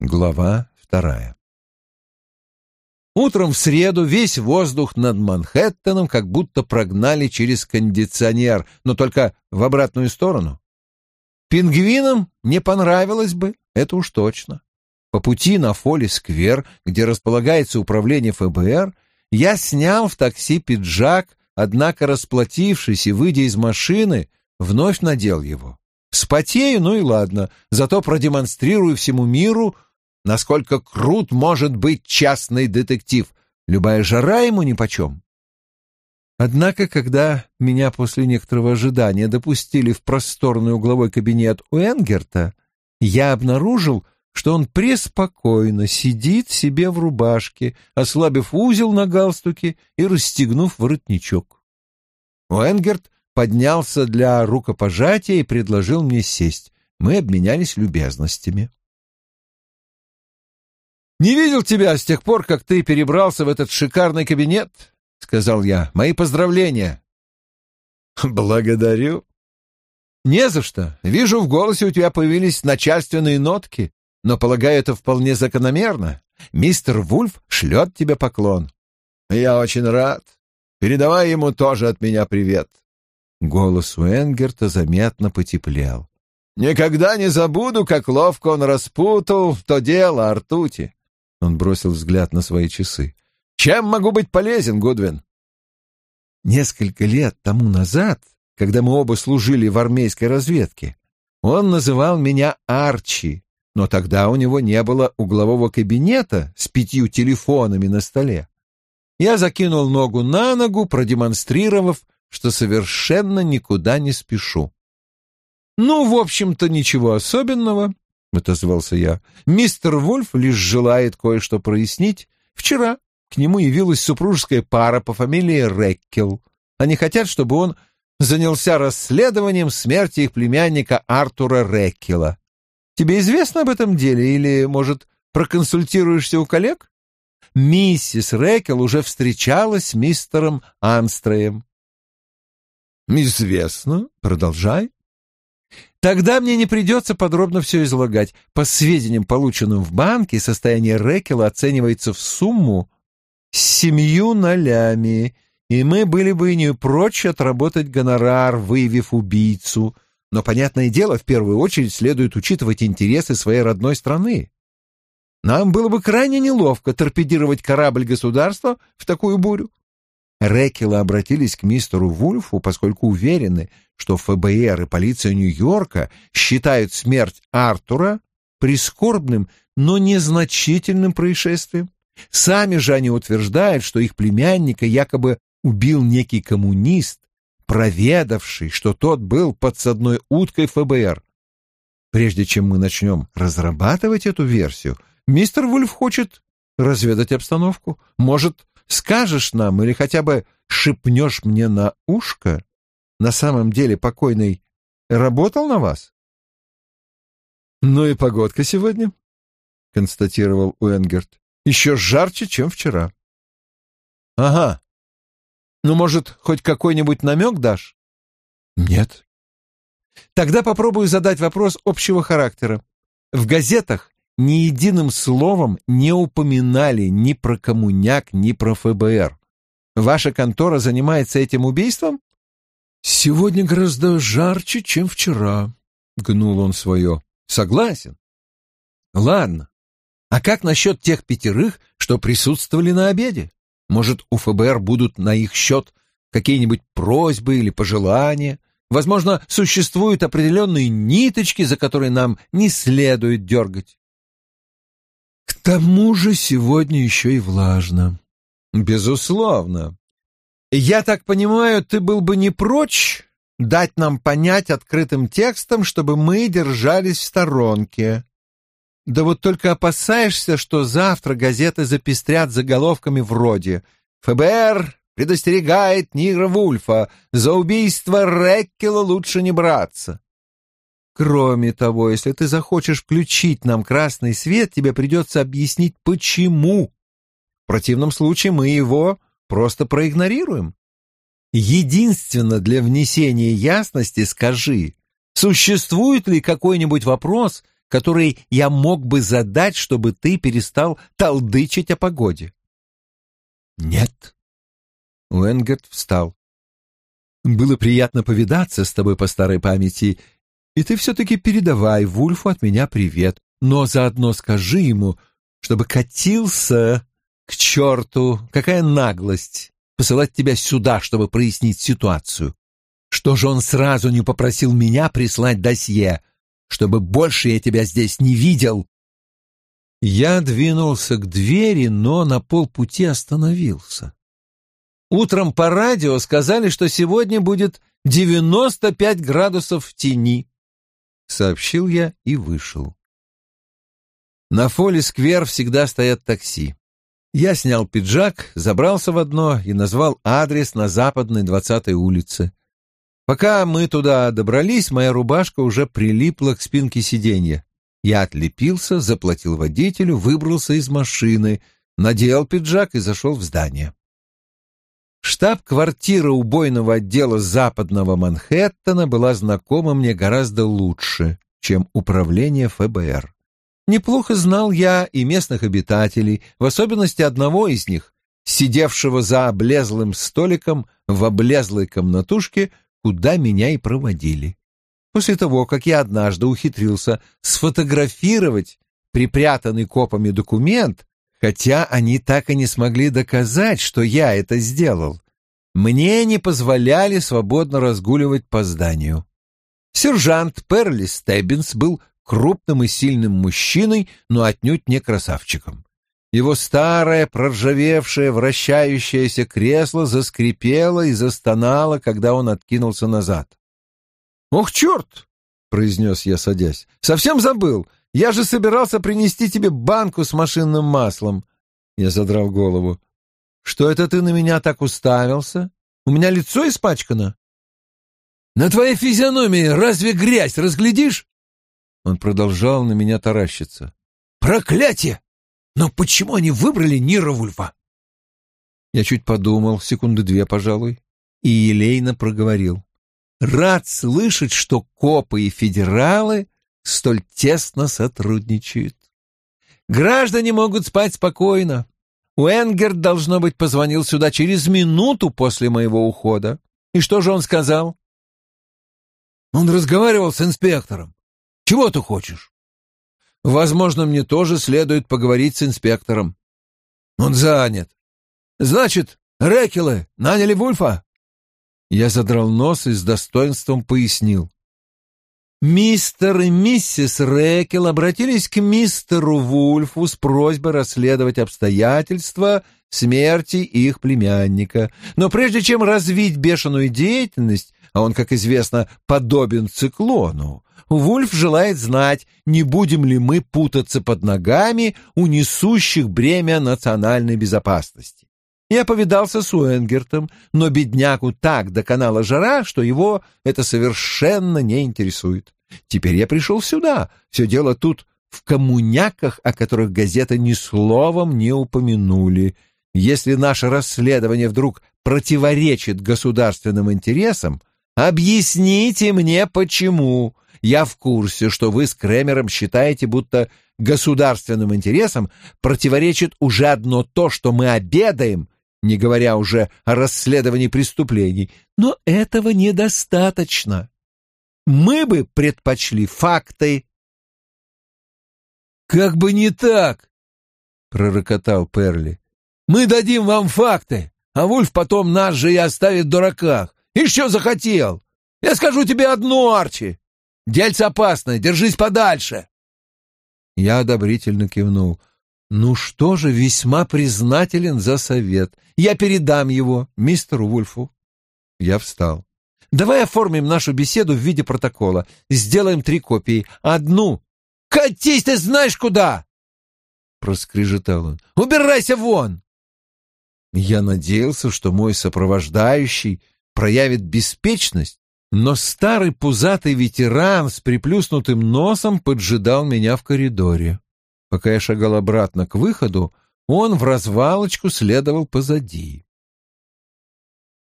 Глава вторая. Утром в среду весь воздух над Манхэттеном как будто прогнали через кондиционер, но только в обратную сторону. Пингвинам не понравилось бы, это уж точно. По пути на Фолли-сквер, где располагается управление ФБР, я снял в такси пиджак, однако, расплатившись и выйдя из машины, вновь надел его. Спотею, ну и ладно, зато продемонстрирую всему миру — насколько крут может быть частный детектив. Любая жара ему нипочем. Однако, когда меня после некоторого ожидания допустили в просторный угловой кабинет у Энгерта, я обнаружил, что он преспокойно сидит себе в рубашке, ослабив узел на галстуке и расстегнув воротничок. Уэнгерт поднялся для рукопожатия и предложил мне сесть. Мы обменялись любезностями. «Не видел тебя с тех пор, как ты перебрался в этот шикарный кабинет», — сказал я. «Мои поздравления». «Благодарю». «Не за что. Вижу, в голосе у тебя появились начальственные нотки, но, полагаю, это вполне закономерно. Мистер Вульф шлет тебе поклон». «Я очень рад. Передавай ему тоже от меня привет». Голос Уэнгерта заметно потеплел. «Никогда не забуду, как ловко он распутал то дело о ртути. Он бросил взгляд на свои часы. «Чем могу быть полезен, Гудвин?» Несколько лет тому назад, когда мы оба служили в армейской разведке, он называл меня Арчи, но тогда у него не было углового кабинета с пятью телефонами на столе. Я закинул ногу на ногу, продемонстрировав, что совершенно никуда не спешу. Ну, в общем-то, ничего особенного. — отозвался я. «Мистер Вольф лишь желает кое-что прояснить. Вчера к нему явилась супружеская пара по фамилии Реккел. Они хотят, чтобы он занялся расследованием смерти их племянника Артура Реккела. Тебе известно об этом деле или, может, проконсультируешься у коллег? Миссис Реккел уже встречалась с мистером Анстреем». «Известно. Продолжай». Тогда мне не придется подробно все излагать. По сведениям, полученным в банке, состояние Рекела оценивается в сумму с семью нолями, и мы были бы не прочь отработать гонорар, выявив убийцу. Но, понятное дело, в первую очередь следует учитывать интересы своей родной страны. Нам было бы крайне неловко торпедировать корабль государства в такую бурю. Рекелы обратились к мистеру Вульфу, поскольку уверены, что ФБР и полиция Нью-Йорка считают смерть Артура прискорбным, но незначительным происшествием. Сами же они утверждают, что их племянника якобы убил некий коммунист, проведавший, что тот был подсадной уткой ФБР. Прежде чем мы начнем разрабатывать эту версию, мистер Вульф хочет разведать обстановку. Может, скажешь нам или хотя бы шепнешь мне на ушко, на самом деле покойный работал на вас? Ну и погодка сегодня, констатировал Уэнгерт. Еще жарче, чем вчера. Ага. Ну, может, хоть какой-нибудь намек дашь? Нет. Тогда попробую задать вопрос общего характера. В газетах ни единым словом не упоминали ни про коммуняк, ни про ФБР. Ваша контора занимается этим убийством? Сегодня гораздо жарче, чем вчера, гнул он свое. Согласен. Ладно. А как насчет тех пятерых, что присутствовали на обеде? Может, у ФБР будут на их счет какие-нибудь просьбы или пожелания? Возможно, существуют определенные ниточки, за которые нам не следует дергать тому же сегодня еще и влажно. Безусловно. Я так понимаю, ты был бы не прочь дать нам понять открытым текстом, чтобы мы держались в сторонке. Да вот только опасаешься, что завтра газеты запестрят заголовками вроде «ФБР предостерегает Нира Вульфа, за убийство Реккела лучше не браться». Кроме того, если ты захочешь включить нам красный свет, тебе придется объяснить, почему. В противном случае мы его просто проигнорируем. Единственно для внесения ясности скажи, существует ли какой-нибудь вопрос, которые я мог бы задать, чтобы ты перестал толдычить о погоде. Нет. Уэнгерт встал. Было приятно повидаться с тобой по старой памяти, и ты все-таки передавай Вульфу от меня привет, но заодно скажи ему, чтобы катился к черту, какая наглость посылать тебя сюда, чтобы прояснить ситуацию. Что же он сразу не попросил меня прислать досье, чтобы больше я тебя здесь не видел? Я двинулся к двери, но на полпути остановился. Утром по радио сказали, что сегодня будет 95 градусов в тени. Сообщил я и вышел. На фоле-сквер всегда стоят такси. Я снял пиджак, забрался в одно и назвал адрес на западной 20-й улице. Пока мы туда добрались, моя рубашка уже прилипла к спинке сиденья. Я отлепился, заплатил водителю, выбрался из машины, надел пиджак и зашел в здание. Штаб-квартира убойного отдела западного Манхэттена была знакома мне гораздо лучше, чем управление ФБР. Неплохо знал я и местных обитателей, в особенности одного из них, сидевшего за облезлым столиком в облезлой комнатушке, куда меня и проводили. После того, как я однажды ухитрился сфотографировать припрятанный копами документ, хотя они так и не смогли доказать, что я это сделал. Мне не позволяли свободно разгуливать по зданию. Сержант Перли Стеббинс был крупным и сильным мужчиной, но отнюдь не красавчиком. Его старое, проржавевшее, вращающееся кресло заскрипело и застонало, когда он откинулся назад. «Ох, черт!» — произнес я, садясь. «Совсем забыл! Я же собирался принести тебе банку с машинным маслом. Я задрал голову. Что это ты на меня так уставился? У меня лицо испачкано. На твоей физиономии разве грязь разглядишь? Он продолжал на меня таращиться. Проклятие! Но почему они выбрали Нира Вульфа? Я чуть подумал, секунды две, пожалуй, и елейно проговорил. Рад слышать, что копы и федералы столь тесно сотрудничают. Граждане могут спать спокойно. Уэнгерт, должно быть, позвонил сюда через минуту после моего ухода. И что же он сказал? Он разговаривал с инспектором. Чего ты хочешь? Возможно, мне тоже следует поговорить с инспектором. Он занят. Значит, Рекелы наняли Вульфа? Я задрал нос и с достоинством пояснил. Мистер и миссис Рэкел обратились к мистеру Вульфу с просьбой расследовать обстоятельства смерти их племянника. Но прежде чем развить бешеную деятельность, а он, как известно, подобен циклону, Вульф желает знать, не будем ли мы путаться под ногами у несущих бремя национальной безопасности. Я повидался с Уэнгертом, но беднягу так доконала жара, что его это совершенно не интересует. Теперь я пришел сюда. Все дело тут в коммуняках, о которых газеты ни словом не упомянули. Если наше расследование вдруг противоречит государственным интересам, объясните мне, почему. Я в курсе, что вы с Кремером считаете, будто государственным интересам противоречит уже одно то, что мы обедаем не говоря уже о расследовании преступлений. Но этого недостаточно. Мы бы предпочли факты. «Как бы не так!» — пророкотал Перли. «Мы дадим вам факты, а Вульф потом нас же и оставит в дураках. Что захотел? Я скажу тебе одно, Арчи. Дельце опасное, держись подальше!» Я одобрительно кивнул. Ну что же, весьма признателен за совет. Я передам его мистеру Вульфу. Я встал. Давай оформим нашу беседу в виде протокола. Сделаем три копии. Одну. Катись ты знаешь куда! Проскрежетал он. Убирайся вон! Я надеялся, что мой сопровождающий проявит беспечность, но старый пузатый ветеран с приплюснутым носом поджидал меня в коридоре. Пока я шагал обратно к выходу, он в развалочку следовал позади.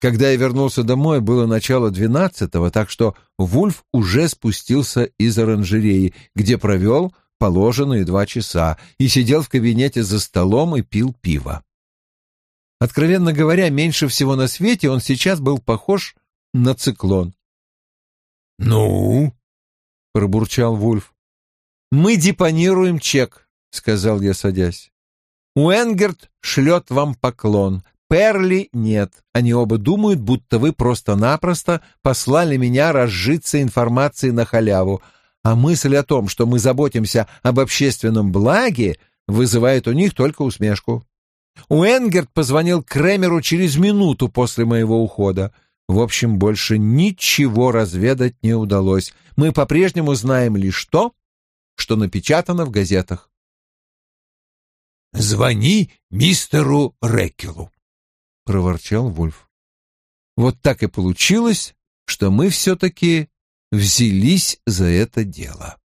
Когда я вернулся домой, было начало двенадцатого, так что Вульф уже спустился из оранжереи, где провел положенные два часа, и сидел в кабинете за столом и пил пиво. Откровенно говоря, меньше всего на свете он сейчас был похож на циклон. «Ну?» — пробурчал Вульф. «Мы депонируем чек», — сказал я, садясь. «Уэнгерт шлет вам поклон. Перли нет. Они оба думают, будто вы просто-напросто послали меня разжиться информацией на халяву, а мысль о том, что мы заботимся об общественном благе, вызывает у них только усмешку. Уэнгерт позвонил Кремеру через минуту после моего ухода. В общем, больше ничего разведать не удалось. Мы по-прежнему знаем лишь то, что напечатано в газетах. «Звони мистеру Реккелу», — проворчал Вульф. Вот так и получилось, что мы все-таки взялись за это дело.